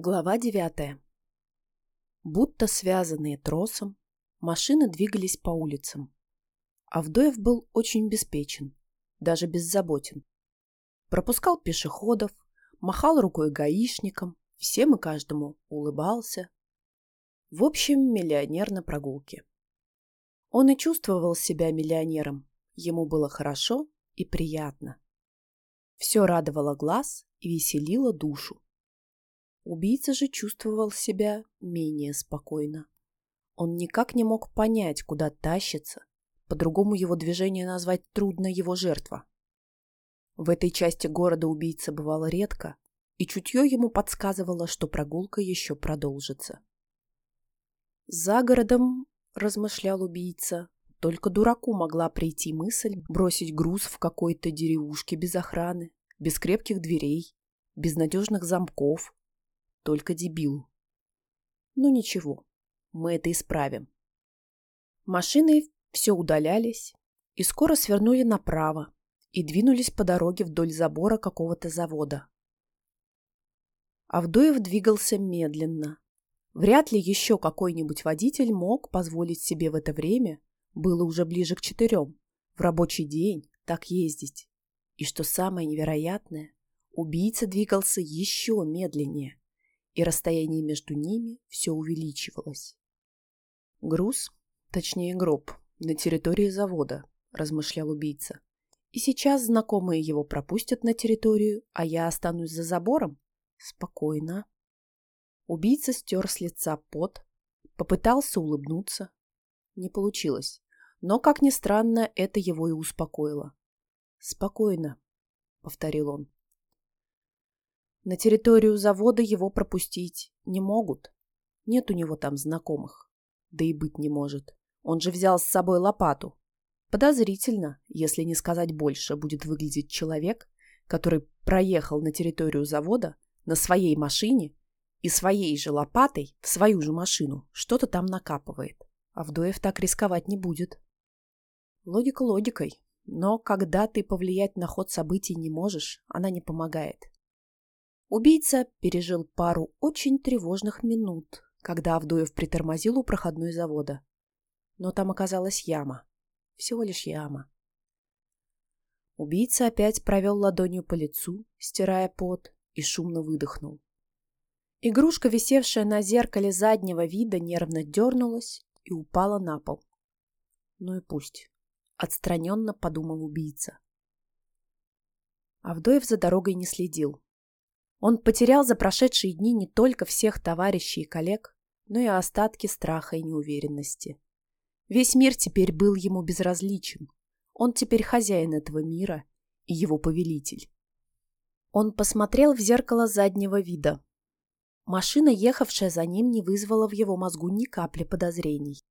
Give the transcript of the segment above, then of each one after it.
Глава девятая. Будто связанные тросом, машины двигались по улицам. Авдоев был очень беспечен, даже беззаботен. Пропускал пешеходов, махал рукой гаишникам, всем и каждому улыбался. В общем, миллионер на прогулке. Он и чувствовал себя миллионером. Ему было хорошо и приятно. Все радовало глаз и веселило душу. Убийца же чувствовал себя менее спокойно. Он никак не мог понять, куда тащится. По-другому его движение назвать трудно его жертва. В этой части города убийца бывало редко, и чутье ему подсказывало, что прогулка еще продолжится. За городом, размышлял убийца, только дураку могла прийти мысль бросить груз в какой-то деревушке без охраны, без крепких дверей, без надежных замков, только дебилу. Ну ничего, мы это исправим. Машины все удалялись и скоро свернули направо и двинулись по дороге вдоль забора какого-то завода. Авдоев двигался медленно. Вряд ли еще какой-нибудь водитель мог позволить себе в это время, было уже ближе к четырем, в рабочий день так ездить. И что самое невероятное, убийца двигался еще медленнее и расстояние между ними все увеличивалось. «Груз, точнее гроб, на территории завода», – размышлял убийца. «И сейчас знакомые его пропустят на территорию, а я останусь за забором? Спокойно». Убийца стер с лица пот, попытался улыбнуться. Не получилось, но, как ни странно, это его и успокоило. «Спокойно», — повторил он. На территорию завода его пропустить не могут. Нет у него там знакомых. Да и быть не может. Он же взял с собой лопату. Подозрительно, если не сказать больше, будет выглядеть человек, который проехал на территорию завода на своей машине и своей же лопатой в свою же машину что-то там накапывает. Авдоев так рисковать не будет. Логика логикой, но когда ты повлиять на ход событий не можешь, она не помогает. Убийца пережил пару очень тревожных минут, когда Авдоев притормозил у проходной завода. Но там оказалась яма. Всего лишь яма. Убийца опять провел ладонью по лицу, стирая пот, и шумно выдохнул. Игрушка, висевшая на зеркале заднего вида, нервно дернулась и упала на пол. Ну и пусть. Отстраненно подумал убийца. Авдоев за дорогой не следил. Он потерял за прошедшие дни не только всех товарищей и коллег, но и остатки страха и неуверенности. Весь мир теперь был ему безразличен. Он теперь хозяин этого мира и его повелитель. Он посмотрел в зеркало заднего вида. Машина, ехавшая за ним, не вызвала в его мозгу ни капли подозрений.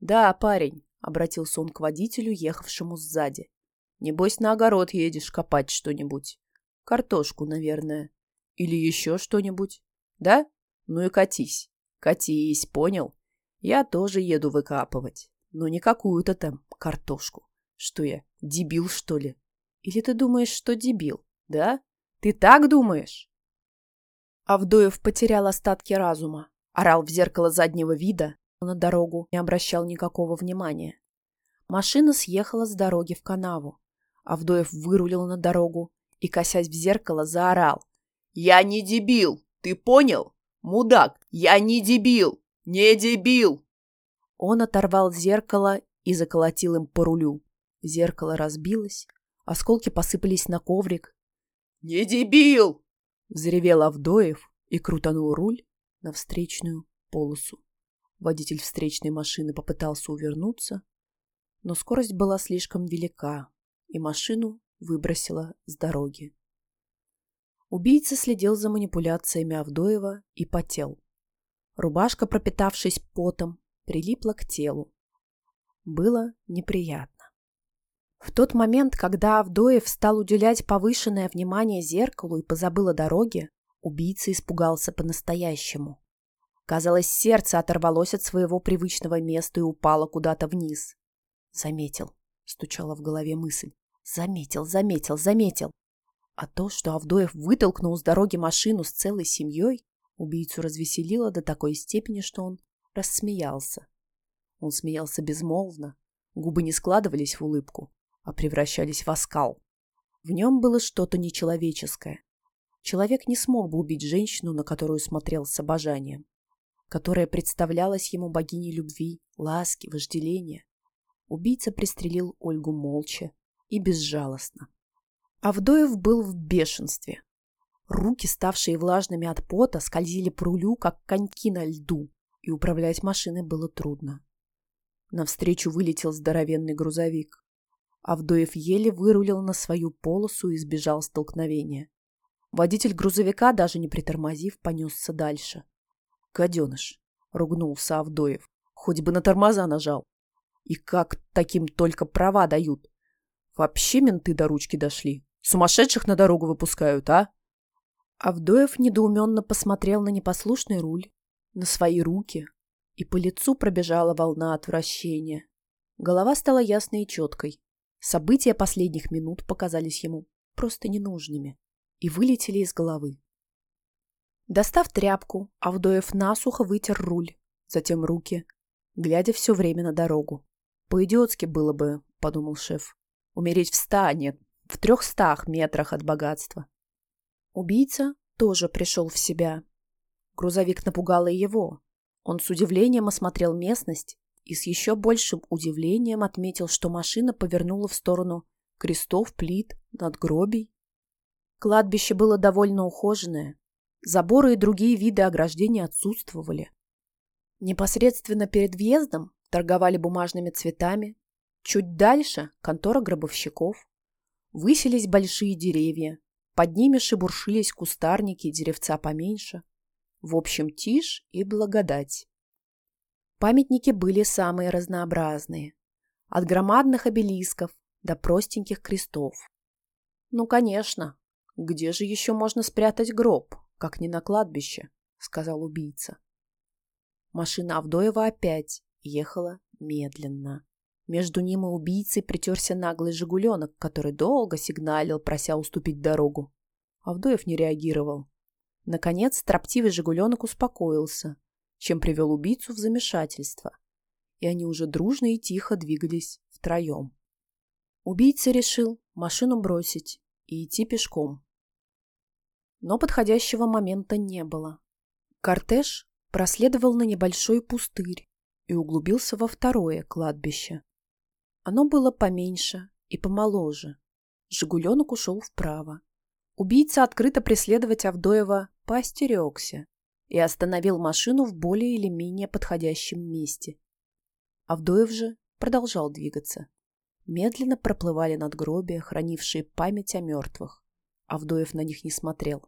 «Да, парень», — обратился он к водителю, ехавшему сзади. «Небось, на огород едешь копать что-нибудь. Картошку, наверное. Или еще что-нибудь? Да? Ну и катись. Катись, понял? Я тоже еду выкапывать. Но не какую-то там картошку. Что я, дебил, что ли? Или ты думаешь, что дебил? Да? Ты так думаешь? Авдоев потерял остатки разума. Орал в зеркало заднего вида, но на дорогу не обращал никакого внимания. Машина съехала с дороги в канаву. Авдоев вырулил на дорогу и, косясь в зеркало, заорал. Я не дебил, ты понял? Мудак, я не дебил, не дебил. Он оторвал зеркало и заколотил им по рулю. Зеркало разбилось, осколки посыпались на коврик. «Не дебил!» — взревел Авдоев и крутанул руль на встречную полосу. Водитель встречной машины попытался увернуться, но скорость была слишком велика, и машину выбросила с дороги. Убийца следил за манипуляциями Авдоева и потел. Рубашка, пропитавшись потом, прилипла к телу. Было неприятно. В тот момент, когда Авдоев стал уделять повышенное внимание зеркалу и позабыл о дороге, убийца испугался по-настоящему. Казалось, сердце оторвалось от своего привычного места и упало куда-то вниз. «Заметил», — стучала в голове мысль. «Заметил, заметил, заметил. А то, что Авдоев вытолкнул с дороги машину с целой семьей, Убийцу развеселило до такой степени, что он рассмеялся. Он смеялся безмолвно, губы не складывались в улыбку, а превращались в оскал. В нем было что-то нечеловеческое. Человек не смог бы убить женщину, на которую смотрел с обожанием, которая представлялась ему богиней любви, ласки, вожделения. Убийца пристрелил Ольгу молча и безжалостно. Авдоев был в бешенстве. Руки, ставшие влажными от пота, скользили по рулю, как коньки на льду, и управлять машиной было трудно. Навстречу вылетел здоровенный грузовик. Авдоев еле вырулил на свою полосу и избежал столкновения. Водитель грузовика, даже не притормозив, понесся дальше. «Гаденыш!» — ругнулся Авдоев. «Хоть бы на тормоза нажал. И как таким только права дают? Вообще менты до ручки дошли. Сумасшедших на дорогу выпускают, а?» Авдоев недоуменно посмотрел на непослушный руль, на свои руки, и по лицу пробежала волна отвращения. Голова стала ясной и четкой. События последних минут показались ему просто ненужными и вылетели из головы. Достав тряпку, Авдоев насухо вытер руль, затем руки, глядя все время на дорогу. «По-идиотски было бы», — подумал шеф, — «умереть в ста, нет, в трехстах метрах от богатства». Убийца тоже пришел в себя. Грузовик напугал и его. Он с удивлением осмотрел местность и с еще большим удивлением отметил, что машина повернула в сторону крестов, плит, надгробий. Кладбище было довольно ухоженное. Заборы и другие виды ограждения отсутствовали. Непосредственно перед въездом торговали бумажными цветами. Чуть дальше – контора гробовщиков. Выселись большие деревья. Под ними шебуршились кустарники и деревца поменьше. В общем, тишь и благодать. Памятники были самые разнообразные. От громадных обелисков до простеньких крестов. Ну, конечно, где же еще можно спрятать гроб, как не на кладбище, сказал убийца. Машина Авдоева опять ехала медленно. Между ним и убийцей притерся наглый «Жигуленок», который долго сигналил, прося уступить дорогу. Авдоев не реагировал. Наконец, строптивый «Жигуленок» успокоился, чем привел убийцу в замешательство. И они уже дружно и тихо двигались втроем. Убийца решил машину бросить и идти пешком. Но подходящего момента не было. Кортеж проследовал на небольшой пустырь и углубился во второе кладбище. Оно было поменьше и помоложе. Жигуленок ушел вправо. Убийца открыто преследовать Авдоева поостерегся и остановил машину в более или менее подходящем месте. Авдоев же продолжал двигаться. Медленно проплывали надгробия, хранившие память о мертвых. Авдоев на них не смотрел.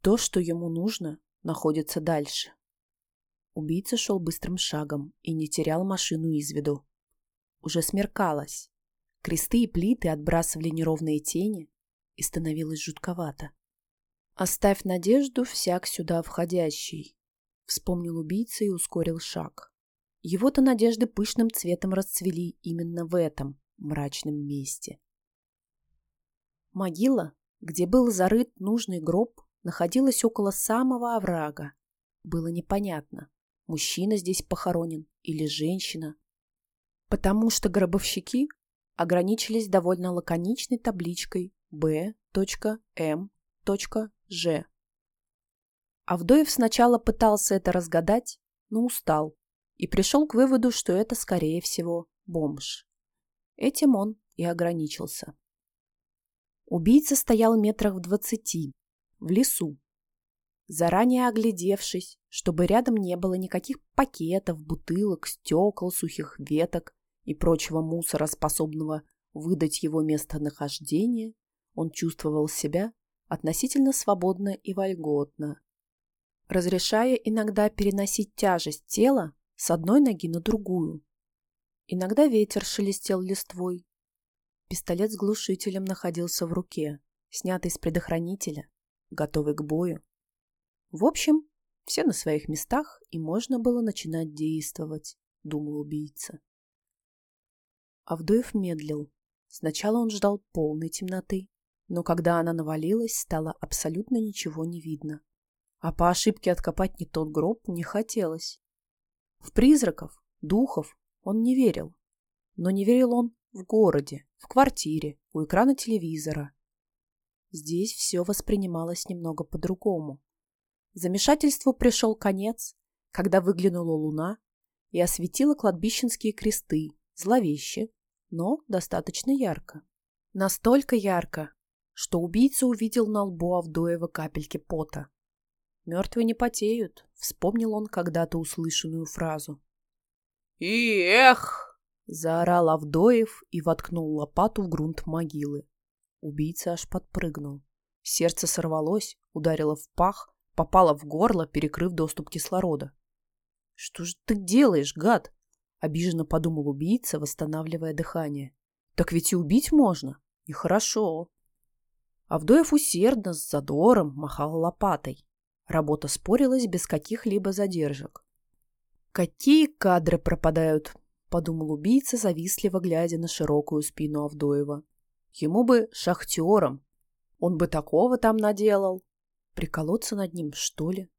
То, что ему нужно, находится дальше. Убийца шел быстрым шагом и не терял машину из виду. Уже смеркалось. Кресты и плиты отбрасывали неровные тени, и становилось жутковато. «Оставь надежду всяк сюда входящий», — вспомнил убийца и ускорил шаг. Его-то надежды пышным цветом расцвели именно в этом мрачном месте. Могила, где был зарыт нужный гроб, находилась около самого оврага. Было непонятно, мужчина здесь похоронен или женщина, потому что гробовщики ограничились довольно лаконичной табличкой B.M.Ж. Авдоев сначала пытался это разгадать, но устал и пришел к выводу, что это, скорее всего, бомж. Этим он и ограничился. Убийца стоял метрах в двадцати, в лесу, заранее оглядевшись, чтобы рядом не было никаких пакетов, бутылок, стекол, сухих веток и прочего мусора, способного выдать его местонахождение, он чувствовал себя относительно свободно и вольготно, разрешая иногда переносить тяжесть тела с одной ноги на другую. Иногда ветер шелестел листвой. Пистолет с глушителем находился в руке, снятый с предохранителя, готовый к бою. В общем, все на своих местах, и можно было начинать действовать, думал убийца. Авдоев медлил. Сначала он ждал полной темноты, но когда она навалилась, стало абсолютно ничего не видно. А по ошибке откопать не тот гроб не хотелось. В призраков, духов он не верил. Но не верил он в городе, в квартире, у экрана телевизора. Здесь все воспринималось немного по-другому. Замешательству пришел конец, когда выглянула луна и осветила кладбищенские кресты, зловеще, но достаточно ярко. Настолько ярко, что убийца увидел на лбу Авдоева капельки пота. «Мертвые не потеют», — вспомнил он когда-то услышанную фразу. «И эх!» — заорал Авдоев и воткнул лопату в грунт могилы. Убийца аж подпрыгнул. Сердце сорвалось, ударило в пах, попало в горло, перекрыв доступ кислорода. «Что же ты делаешь, гад?» — обиженно подумал убийца, восстанавливая дыхание. «Так ведь и убить можно. Нехорошо». Авдоев усердно, с задором махал лопатой. Работа спорилась без каких-либо задержек. «Какие кадры пропадают!» — подумал убийца, завистливо глядя на широкую спину Авдоева. «Ему бы шахтером. Он бы такого там наделал. Приколоться над ним, что ли?»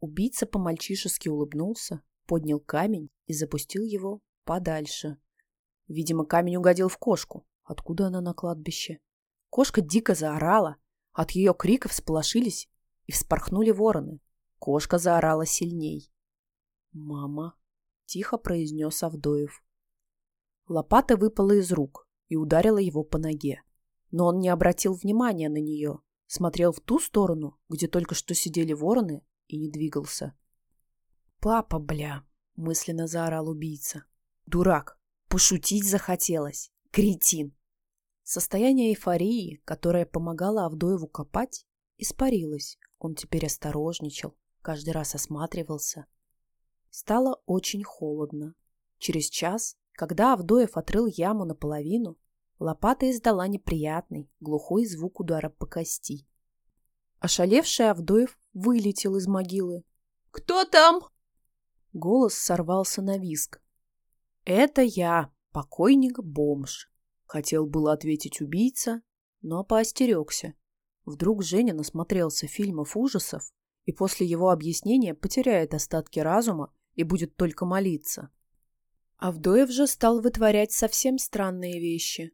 Убийца по-мальчишески улыбнулся, поднял камень и запустил его подальше. Видимо, камень угодил в кошку. Откуда она на кладбище? Кошка дико заорала. От ее криков сполошились и вспорхнули вороны. Кошка заорала сильней. «Мама!» — тихо произнес Авдоев. Лопата выпала из рук и ударила его по ноге. Но он не обратил внимания на нее, смотрел в ту сторону, где только что сидели вороны, и не двигался. «Папа, бля!» — мысленно заорал убийца. «Дурак! Пошутить захотелось! Кретин!» Состояние эйфории, которое помогало Авдоеву копать, испарилось. Он теперь осторожничал, каждый раз осматривался. Стало очень холодно. Через час, когда Авдоев отрыл яму наполовину, лопата издала неприятный, глухой звук удара по кости. Ошалевший Авдоев вылетел из могилы. «Кто там?» Голос сорвался на виск. «Это я, покойник-бомж», — хотел было ответить убийца, но поостерегся. Вдруг Женя насмотрелся фильмов ужасов и после его объяснения потеряет остатки разума и будет только молиться. Авдоев же стал вытворять совсем странные вещи.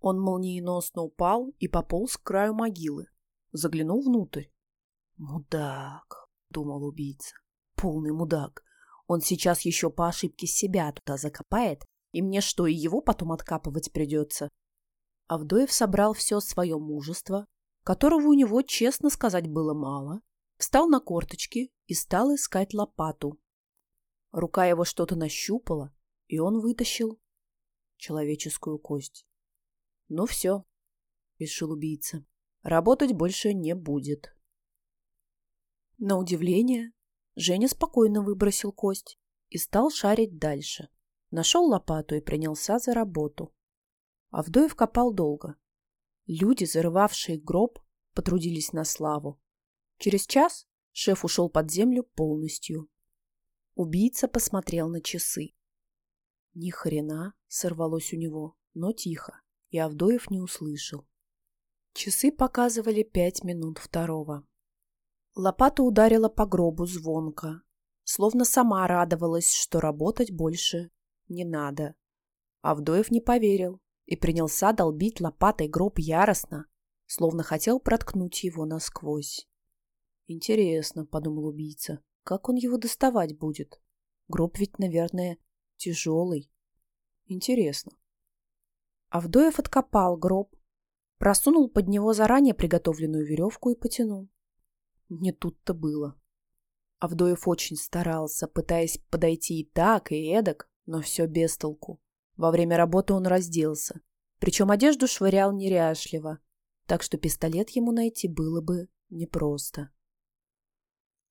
Он молниеносно упал и пополз к краю могилы. Заглянул внутрь. «Мудак», — думал убийца, — «полный мудак. Он сейчас еще по ошибке себя туда закопает, и мне что, и его потом откапывать придется?» Авдоев собрал все свое мужество, которого у него, честно сказать, было мало, встал на корточки и стал искать лопату. Рука его что-то нащупала, и он вытащил человеческую кость. «Ну все», — решил убийца. Работать больше не будет. На удивление, Женя спокойно выбросил кость и стал шарить дальше. Нашел лопату и принялся за работу. Авдоев копал долго. Люди, зарывавшие гроб, потрудились на славу. Через час шеф ушел под землю полностью. Убийца посмотрел на часы. Ни хрена сорвалось у него, но тихо, и Авдоев не услышал. Часы показывали пять минут второго. Лопата ударила по гробу звонко, словно сама радовалась, что работать больше не надо. Авдоев не поверил и принялся долбить лопатой гроб яростно, словно хотел проткнуть его насквозь. «Интересно», — подумал убийца, — «как он его доставать будет? Гроб ведь, наверное, тяжелый. Интересно». Авдоев откопал гроб, Просунул под него заранее приготовленную веревку и потянул. Не тут-то было. Авдоев очень старался, пытаясь подойти и так, и эдак, но все без толку. Во время работы он разделся, причем одежду швырял неряшливо, так что пистолет ему найти было бы непросто.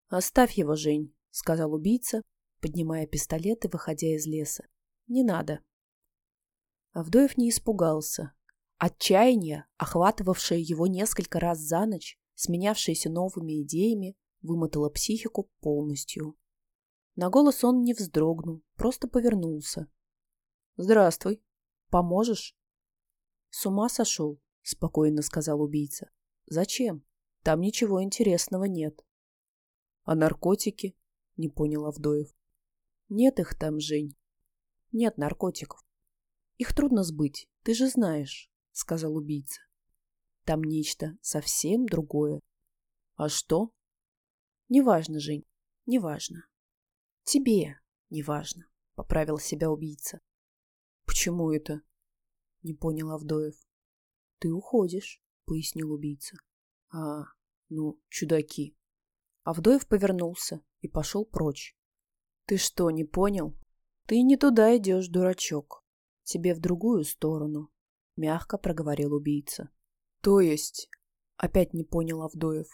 «Оставь его, Жень», — сказал убийца, поднимая пистолет и выходя из леса. «Не надо». Авдоев не испугался, Отчаяние, охватывавшее его несколько раз за ночь, сменявшееся новыми идеями, вымотало психику полностью. На голос он не вздрогнул, просто повернулся. «Здравствуй. Поможешь?» «С ума сошел», — спокойно сказал убийца. «Зачем? Там ничего интересного нет». А наркотики? Не понял Авдоев. Нет их там, Жень. Нет наркотиков. Их трудно сбыть, ты же знаешь, сказал убийца. Там нечто совсем другое. А что? Неважно, Жень, неважно. Тебе неважно, поправил себя убийца. Почему это? Не понял Авдоев. Ты уходишь, пояснил убийца. А, ну, чудаки. Авдоев повернулся и пошел прочь. Ты что, не понял? Ты не туда идешь, дурачок. Тебе в другую сторону, мягко проговорил убийца. То есть? Опять не понял Авдоев.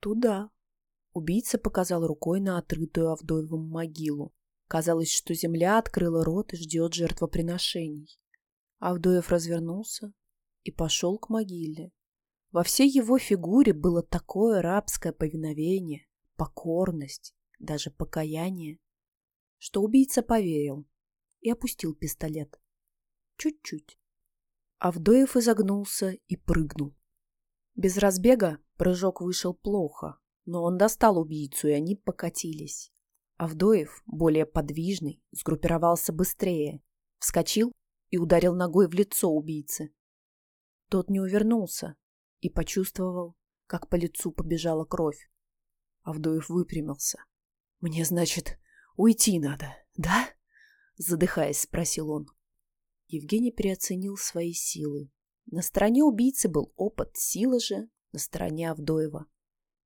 Туда. Убийца показал рукой на отрытую Авдоевым могилу. Казалось, что земля открыла рот и ждет жертвоприношений. Авдоев развернулся и пошел к могиле. Во всей его фигуре было такое рабское повиновение, покорность, даже покаяние, что убийца поверил и опустил пистолет. Чуть-чуть. Авдоев изогнулся и прыгнул. Без разбега прыжок вышел плохо, но он достал убийцу, и они покатились. Авдоев, более подвижный, сгруппировался быстрее, вскочил и ударил ногой в лицо убийцы. Тот не увернулся и почувствовал, как по лицу побежала кровь. Авдоев выпрямился. «Мне, значит, уйти надо, да?» Задыхаясь, спросил он. Евгений переоценил свои силы. На стороне убийцы был опыт, сила же на стороне Авдоева.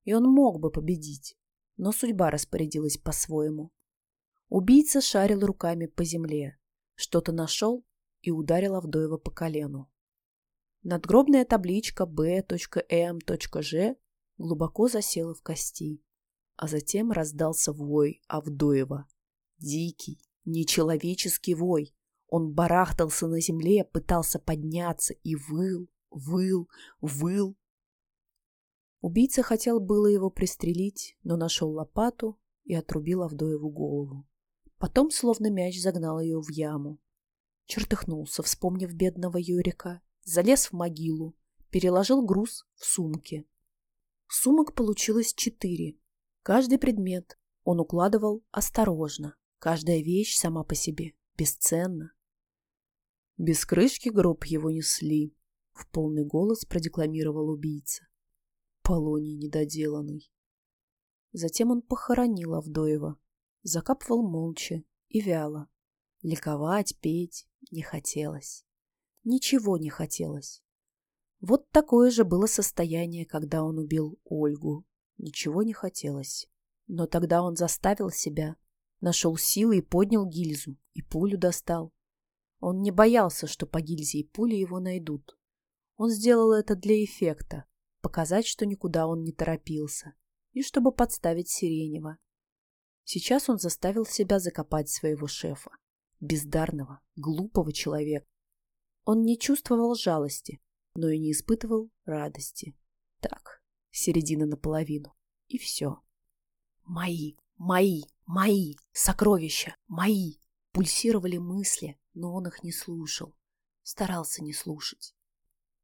И он мог бы победить, но судьба распорядилась по-своему. Убийца шарил руками по земле, что-то нашел и ударил Авдоева по колену. Надгробная табличка B.M.G глубоко засела в кости, а затем раздался вой Авдоева. Дикий, нечеловеческий вой. Он барахтался на земле, пытался подняться и выл, выл, выл. Убийца хотел было его пристрелить, но нашел лопату и отрубил Авдоеву голову. Потом, словно мяч, загнал ее в яму. Чертыхнулся, вспомнив бедного Юрика, залез в могилу, переложил груз в сумки. Сумок получилось четыре. Каждый предмет он укладывал осторожно, каждая вещь сама по себе бесценна. Без крышки гроб его несли, в полный голос продекламировал убийца. Полоний недоделанный. Затем он похоронил Авдоева, закапывал молча и вяло. Ликовать, петь не хотелось. Ничего не хотелось. Вот такое же было состояние, когда он убил Ольгу. Ничего не хотелось. Но тогда он заставил себя, нашел силы и поднял гильзу, и пулю достал. Он не боялся, что по гильзе и пуле его найдут. Он сделал это для эффекта, показать, что никуда он не торопился, и чтобы подставить Сиренева. Сейчас он заставил себя закопать своего шефа, бездарного, глупого человека, он не чувствовал жалости, но и не испытывал радости. Так, середина наполовину. И все. Мои, мои, мои, сокровища, мои. Пульсировали мысли, но он их не слушал. Старался не слушать.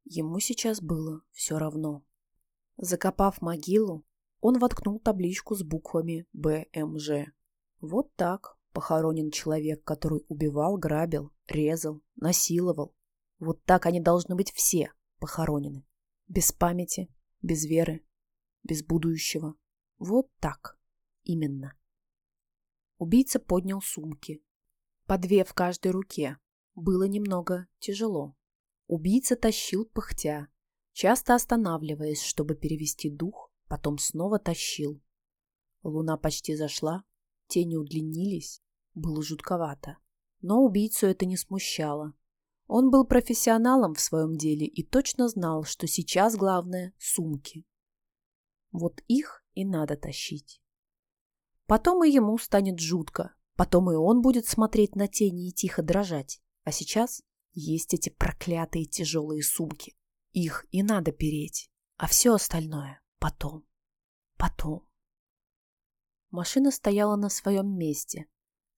Ему сейчас было все равно. Закопав могилу, он воткнул табличку с буквами БМЖ. Вот так похоронен человек, который убивал, грабил, резал, насиловал, вот так они должны быть все похоронены. Без памяти, без веры, без будущего. Вот так. Именно. Убийца поднял сумки. По две в каждой руке. Было немного тяжело. Убийца тащил пыхтя, часто останавливаясь, чтобы перевести дух, потом снова тащил. Луна почти зашла, тени удлинились, было жутковато. Но убийцу это не смущало. Он был профессионалом в своем деле и точно знал, что сейчас главное – сумки. Вот их и надо тащить. Потом и ему станет жутко, потом и он будет смотреть на тени и тихо дрожать. А сейчас есть эти проклятые тяжелые сумки. Их и надо переть, а все остальное потом, потом. Машина стояла на своем месте.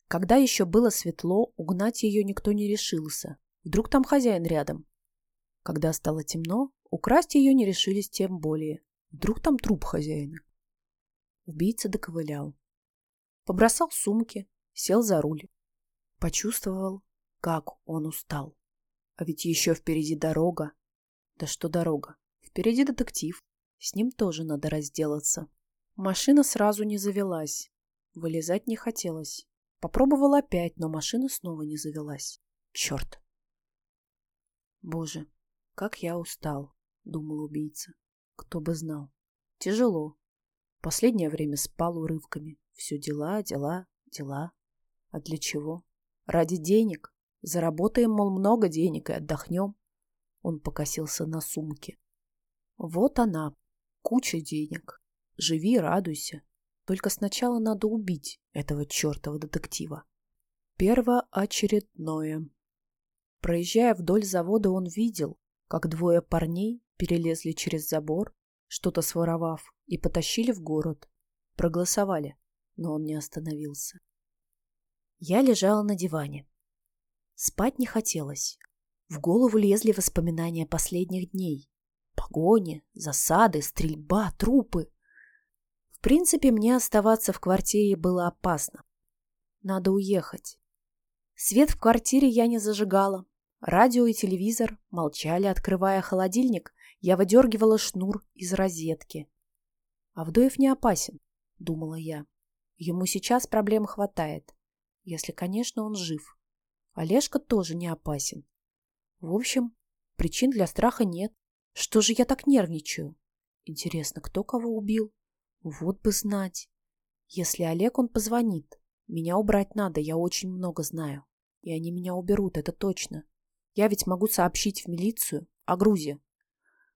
Когда еще было светло, угнать ее никто не решился, Вдруг там хозяин рядом. Когда стало темно, украсть ее не решились тем более. Вдруг там труп хозяина. Убийца доковылял. Побросал сумки, сел за руль. Почувствовал, как он устал. А ведь еще впереди дорога. Да что дорога? Впереди детектив. С ним тоже надо разделаться. Машина сразу не завелась. Вылезать не хотелось. Попробовал опять, но машина снова не завелась. Черт! Боже, как я устал, думал убийца. Кто бы знал. Тяжело. Последнее время спал урывками. Все дела, дела, дела. А для чего? Ради денег. Заработаем, мол, много денег и отдохнем. Он покосился на сумке. Вот она, куча денег. Живи, радуйся. Только сначала надо убить этого чертова детектива. Первоочередное. Проезжая вдоль завода, он видел, как двое парней перелезли через забор, что-то своровав, и потащили в город. Проголосовали, но он не остановился. Я лежала на диване. Спать не хотелось. В голову лезли воспоминания последних дней. Погони, засады, стрельба, трупы. В принципе, мне оставаться в квартире было опасно. Надо уехать. Свет в квартире я не зажигала. Радио и телевизор молчали, открывая холодильник. Я выдергивала шнур из розетки. Авдоев не опасен, думала я. Ему сейчас проблем хватает. Если, конечно, он жив. Олежка тоже не опасен. В общем, причин для страха нет. Что же я так нервничаю? Интересно, кто кого убил? Вот бы знать. Если Олег, он позвонит. Меня убрать надо, я очень много знаю. И они меня уберут, это точно. Я ведь могу сообщить в милицию о грузе.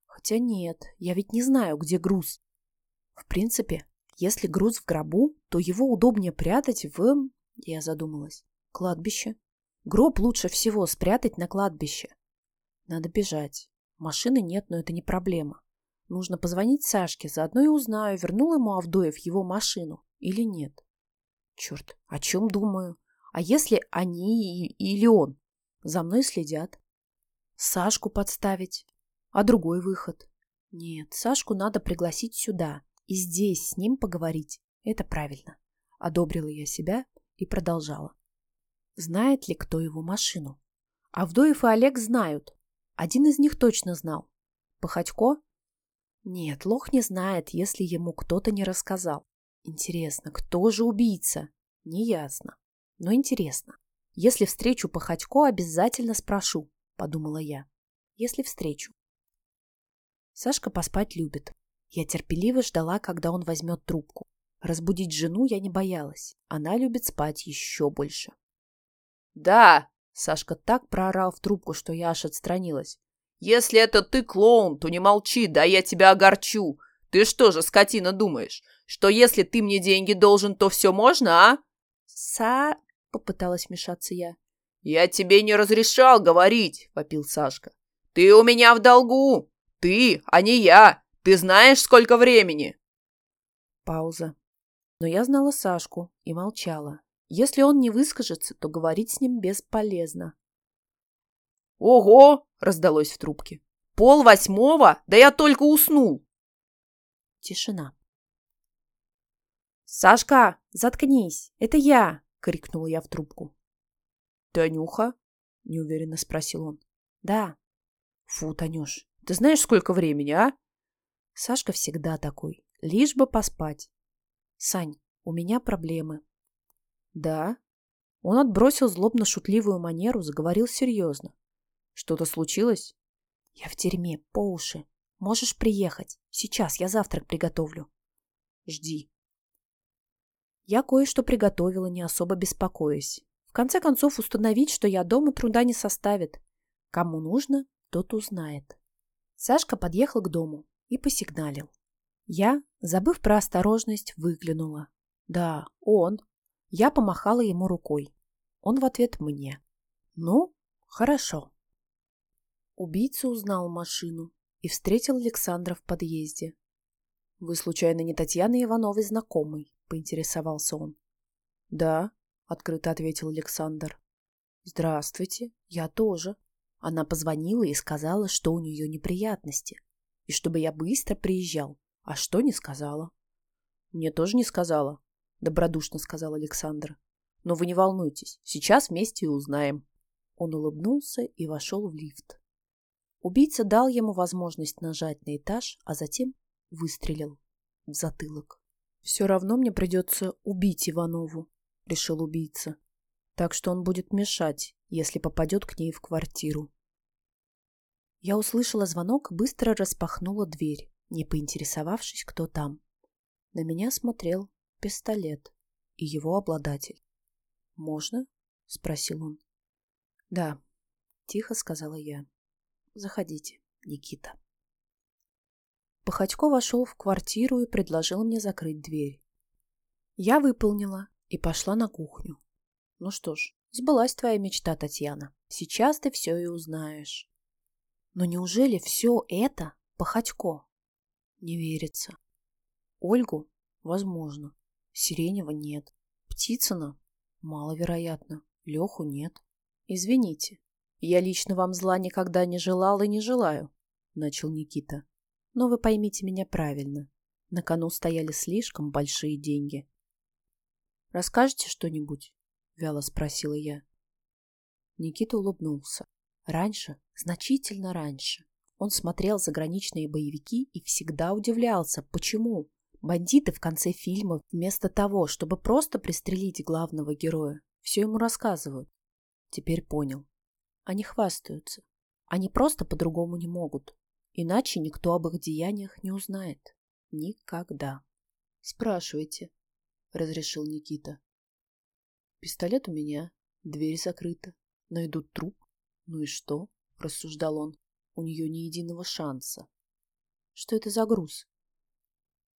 Хотя нет, я ведь не знаю, где груз. В принципе, если груз в гробу, то его удобнее прятать в... Я задумалась. Кладбище. Гроб лучше всего спрятать на кладбище. Надо бежать. Машины нет, но это не проблема. Нужно позвонить Сашке, заодно и узнаю, вернул ему Авдоев его машину или нет. Черт, о чем думаю? А если они или он? За мной следят. Сашку подставить. А другой выход? Нет, Сашку надо пригласить сюда и здесь с ним поговорить. Это правильно. Одобрила я себя и продолжала. Знает ли кто его машину? Авдоев и Олег знают. Один из них точно знал. Походько? Нет, лох не знает, если ему кто-то не рассказал. Интересно, кто же убийца? Неясно. Но интересно. Если встречу Походько, обязательно спрошу, подумала я. Если встречу. Сашка поспать любит. Я терпеливо ждала, когда он возьмет трубку. Разбудить жену я не боялась. Она любит спать еще больше. «Да!» Сашка так проорал в трубку, что я аж отстранилась. «Если это ты клоун, то не молчи, да я тебя огорчу. Ты что же, скотина, думаешь, что если ты мне деньги должен, то все можно, а?» «Са...» попыталась вмешаться я. «Я тебе не разрешал говорить», — вопил Сашка. «Ты у меня в долгу! Ты, а не я! Ты знаешь, сколько времени?» Пауза. Но я знала Сашку и молчала. Если он не выскажется, то говорить с ним бесполезно. «Ого!» — раздалось в трубке. «Пол восьмого? Да я только уснул!» Тишина. «Сашка, заткнись! Это я!» крикнула я в трубку. «Танюха?» — неуверенно спросил он. «Да». «Фу, Танюш, ты знаешь, сколько времени, а?» Сашка всегда такой, лишь бы поспать. «Сань, у меня проблемы». «Да?» Он отбросил злобно-шутливую манеру, заговорил серьезно. «Что-то случилось?» «Я в тюрьме, по уши. Можешь приехать. Сейчас я завтрак приготовлю». «Жди», я кое-что приготовила, не особо беспокоясь. В конце концов, установить, что я дома, труда не составит. Кому нужно, тот узнает. Сашка подъехал к дому и посигналил. Я, забыв про осторожность, выглянула. Да, он. Я помахала ему рукой. Он в ответ мне. Ну, хорошо. Убийца узнал машину и встретил Александра в подъезде. Вы, случайно, не Татьяна Ивановой знакомый? — поинтересовался он. «Да», — открыто ответил Александр. «Здравствуйте, я тоже». Она позвонила и сказала, что у нее неприятности, и чтобы я быстро приезжал. А что не сказала. Мне тоже не сказала, добродушно сказал Александр. Но вы не волнуйтесь, сейчас вместе и узнаем. Он улыбнулся и вошел в лифт. Убийца дал ему возможность нажать на этаж, а затем выстрелил в затылок. «Все равно мне придется убить Иванову», — решил убийца. «Так что он будет мешать, если попадет к ней в квартиру». Я услышала звонок и быстро распахнула дверь, не поинтересовавшись, кто там. На меня смотрел пистолет и его обладатель. «Можно?» — спросил он. «Да», — тихо сказала я. «Заходите, Никита». Походько вошел в квартиру и предложил мне закрыть дверь. Я выполнила и пошла на кухню. Ну что ж, сбылась твоя мечта, Татьяна. Сейчас ты все и узнаешь. Но неужели все это Походько? Не верится. Ольгу? Возможно. Сиренева нет. Птицына? Маловероятно. Леху нет. Извините, я лично вам зла никогда не желал и не желаю, начал Никита. Но вы поймите меня правильно. На кону стояли слишком большие деньги. «Расскажете что-нибудь?» — вяло спросила я. Никита улыбнулся. Раньше, значительно раньше, он смотрел заграничные боевики и всегда удивлялся, почему бандиты в конце фильма вместо того, чтобы просто пристрелить главного героя, все ему рассказывают. Теперь понял. Они хвастаются. Они просто по-другому не могут. Иначе никто об их деяниях не узнает. Никогда. Спрашивайте, разрешил Никита. Пистолет у меня, дверь закрыта. Найдут труп. Ну и что? Рассуждал он. У нее ни единого шанса. Что это за груз?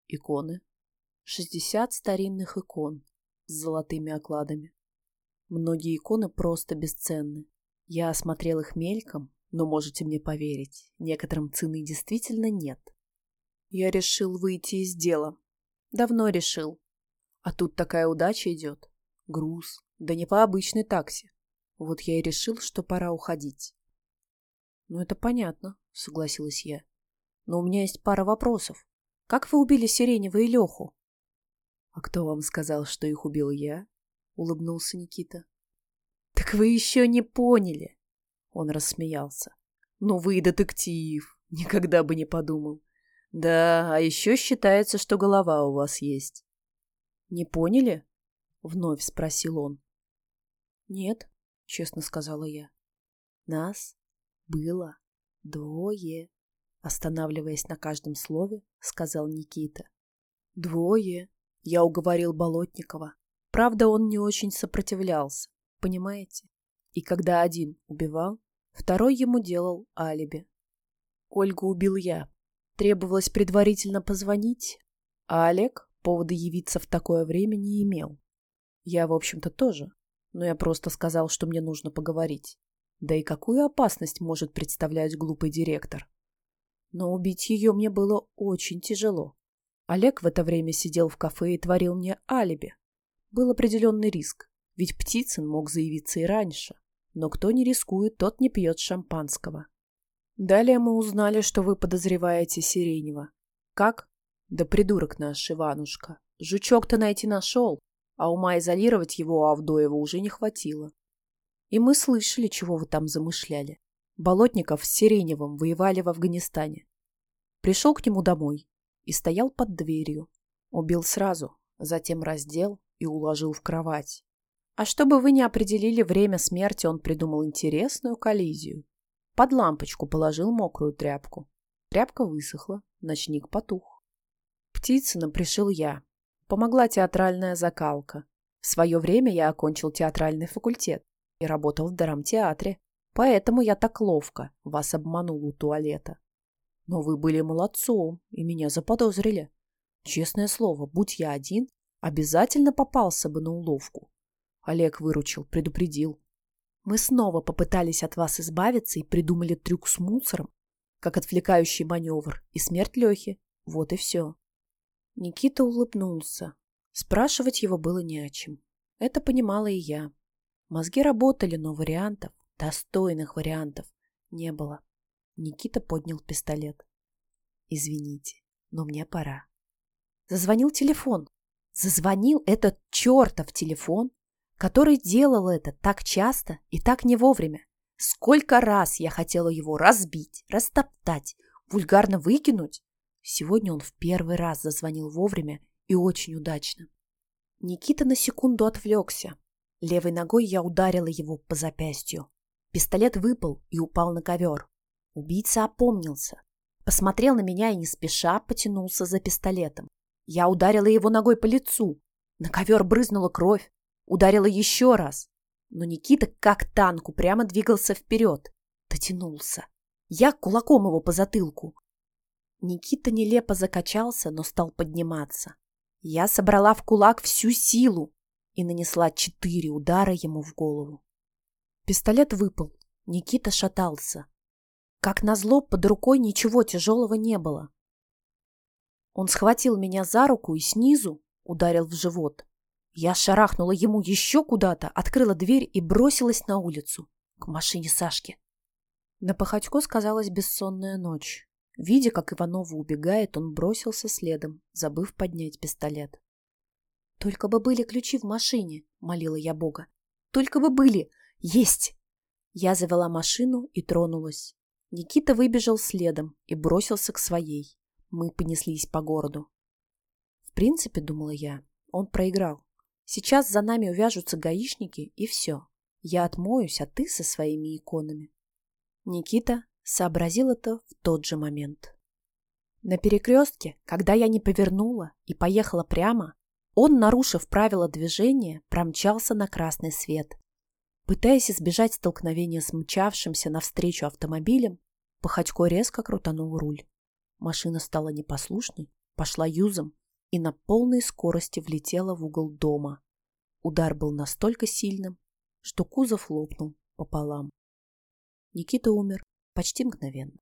Иконы. Шестьдесят старинных икон с золотыми окладами. Многие иконы просто бесценны. Я осмотрел их мельком, но можете мне поверить, некоторым цены действительно нет. Я решил выйти из дела. Давно решил. А тут такая удача идет. Груз. Да не по обычной такси. Вот я и решил, что пора уходить. Ну, это понятно, согласилась я. Но у меня есть пара вопросов. Как вы убили Сиренева и Леху? А кто вам сказал, что их убил я? — улыбнулся Никита. «Так вы еще не поняли!» Он рассмеялся. «Ну вы детектив! Никогда бы не подумал. Да, а еще считается, что голова у вас есть». «Не поняли?» — вновь спросил он. «Нет», — честно сказала я. «Нас было двое», — останавливаясь на каждом слове, сказал Никита. «Двое», — я уговорил Болотникова. Правда, он не очень сопротивлялся, понимаете? И когда один убивал, второй ему делал алиби. Ольгу убил я. Требовалось предварительно позвонить, а Олег повода явиться в такое время не имел. Я, в общем-то, тоже, но я просто сказал, что мне нужно поговорить. Да и какую опасность может представлять глупый директор? Но убить ее мне было очень тяжело. Олег в это время сидел в кафе и творил мне алиби, был определенный риск, ведь Птицын мог заявиться и раньше. Но кто не рискует, тот не пьет шампанского. Далее мы узнали, что вы подозреваете Сиренева. Как? Да придурок наш, Иванушка. Жучок-то найти нашел, а ума изолировать его у Авдоева уже не хватило. И мы слышали, чего вы там замышляли. Болотников с Сиреневым воевали в Афганистане. Пришел к нему домой и стоял под дверью. Убил сразу, затем раздел, и уложил в кровать. А чтобы вы не определили время смерти, он придумал интересную коллизию. Под лампочку положил мокрую тряпку. Тряпка высохла, ночник потух. Птицына пришил я. Помогла театральная закалка. В свое время я окончил театральный факультет и работал в драмтеатре, поэтому я так ловко вас обманул у туалета. Но вы были молодцом и меня заподозрили. Честное слово, будь я один, Обязательно попался бы на уловку. Олег выручил, предупредил. Мы снова попытались от вас избавиться и придумали трюк с мусором, как отвлекающий маневр, и смерть Лехи. Вот и все. Никита улыбнулся. Спрашивать его было не о чем. Это понимала и я. Мозги работали, но вариантов, достойных вариантов, не было. Никита поднял пистолет. «Извините, но мне пора». Зазвонил телефон. Зазвонил этот чертов телефон, который делал это так часто и так не вовремя. Сколько раз я хотела его разбить, растоптать, вульгарно выкинуть. Сегодня он в первый раз зазвонил вовремя и очень удачно. Никита на секунду отвлекся. Левой ногой я ударила его по запястью. Пистолет выпал и упал на ковер. Убийца опомнился. Посмотрел на меня и не спеша потянулся за пистолетом. Я ударила его ногой по лицу. На ковер брызнула кровь. Ударила еще раз. Но Никита, как танк, упрямо двигался вперед. Дотянулся. Я кулаком его по затылку. Никита нелепо закачался, но стал подниматься. Я собрала в кулак всю силу и нанесла четыре удара ему в голову. Пистолет выпал. Никита шатался. Как назло, под рукой ничего тяжелого не было. Он схватил меня за руку и снизу ударил в живот. Я шарахнула ему еще куда-то, открыла дверь и бросилась на улицу, к машине Сашки. На Походько сказалась бессонная ночь. Видя, как Иванова убегает, он бросился следом, забыв поднять пистолет. «Только бы были ключи в машине», — молила я Бога. «Только бы были! Есть!» Я завела машину и тронулась. Никита выбежал следом и бросился к своей. Мы понеслись по городу. В принципе, думала я, он проиграл. Сейчас за нами увяжутся гаишники, и все. Я отмоюсь, а ты со своими иконами. Никита сообразил это в тот же момент. На перекрестке, когда я не повернула и поехала прямо, он, нарушив правила движения, промчался на красный свет. Пытаясь избежать столкновения с мчавшимся навстречу автомобилем, Походько резко крутанул руль. Машина стала непослушной, пошла юзом и на полной скорости влетела в угол дома. Удар был настолько сильным, что кузов лопнул пополам. Никита умер почти мгновенно.